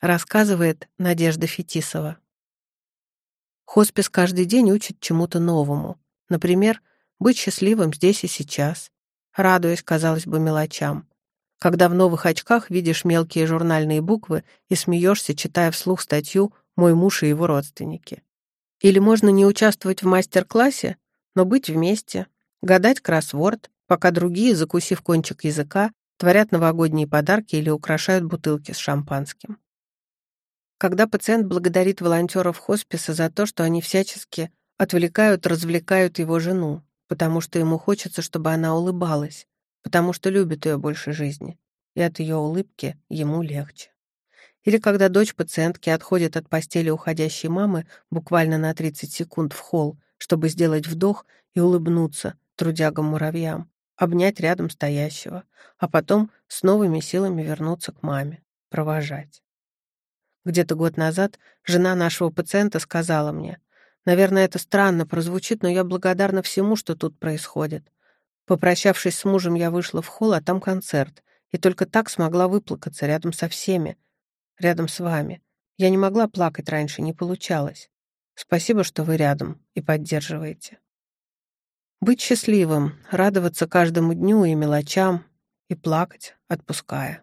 рассказывает Надежда Фетисова. Хоспис каждый день учит чему-то новому. Например, быть счастливым здесь и сейчас, радуясь, казалось бы, мелочам. Когда в новых очках видишь мелкие журнальные буквы и смеешься, читая вслух статью «Мой муж и его родственники». Или можно не участвовать в мастер-классе, но быть вместе, гадать кроссворд, пока другие, закусив кончик языка, творят новогодние подарки или украшают бутылки с шампанским. Когда пациент благодарит волонтеров хосписа за то, что они всячески отвлекают, развлекают его жену, потому что ему хочется, чтобы она улыбалась, потому что любит ее больше жизни, и от ее улыбки ему легче. Или когда дочь пациентки отходит от постели уходящей мамы буквально на 30 секунд в холл, чтобы сделать вдох и улыбнуться трудягам-муравьям, обнять рядом стоящего, а потом с новыми силами вернуться к маме, провожать. Где-то год назад жена нашего пациента сказала мне, «Наверное, это странно прозвучит, но я благодарна всему, что тут происходит. Попрощавшись с мужем, я вышла в холл, а там концерт, и только так смогла выплакаться рядом со всеми, рядом с вами. Я не могла плакать раньше, не получалось. Спасибо, что вы рядом и поддерживаете». Быть счастливым, радоваться каждому дню и мелочам, и плакать, отпуская.